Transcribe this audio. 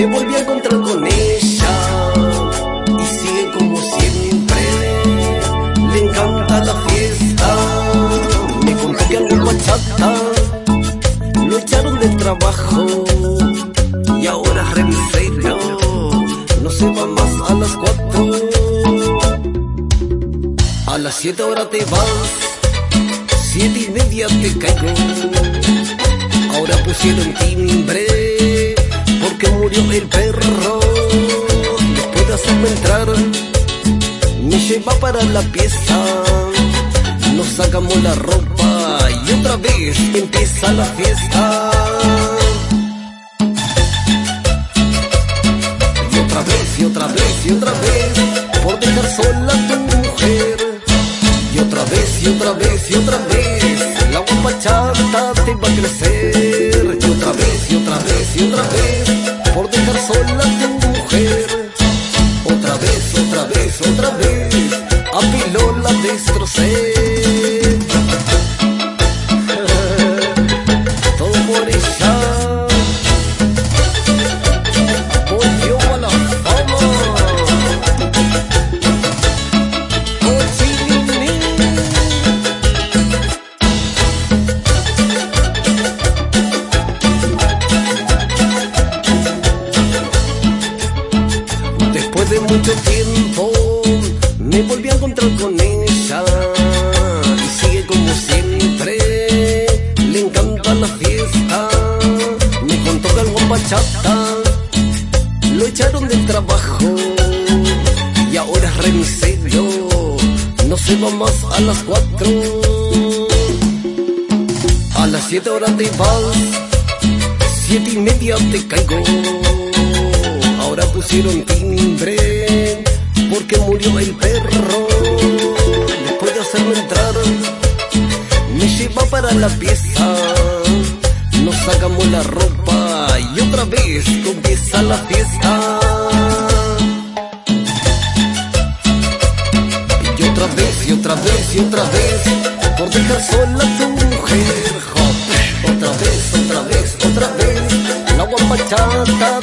me volví a encontrar con ella y sigue como siempre. Le encanta la fiesta, me contó que algo bachata lo echaron del trabajo y ahora revisélo, no se va más a las cuatro. A las siete horas te vas, siete y media te caigo. Pusieron timbre porque murió el perro. Después de hacerme entrar, me lleva para la pieza. Nos sacamos la ropa y otra vez empieza la fiesta. Y otra vez, y otra vez, y otra vez, por dejar sola a tu mujer. Y otra vez, y otra vez, y otra vez, y otra vez, y otra vez, por dejar sola a tu mujer. Otra vez, otra vez, otra vez, a pilón la destrocé. De mucho tiempo me volví a encontrar con ella y sigue como siempre. Le encanta la fiesta, me contó que algo bachata lo echaron del trabajo y ahora es remisero. No se va más a las cuatro. A las siete horas te vas, siete y media te caigo. Ahora pusieron timbre porque murió el perro. Después de hacerme entrar, me lleva para la pieza. Nos sacamos la ropa y otra vez comienza la fiesta. Y otra vez, y otra vez, y otra vez, por dejar sola a tu mujer. Otra vez, otra vez, otra vez, la guapachata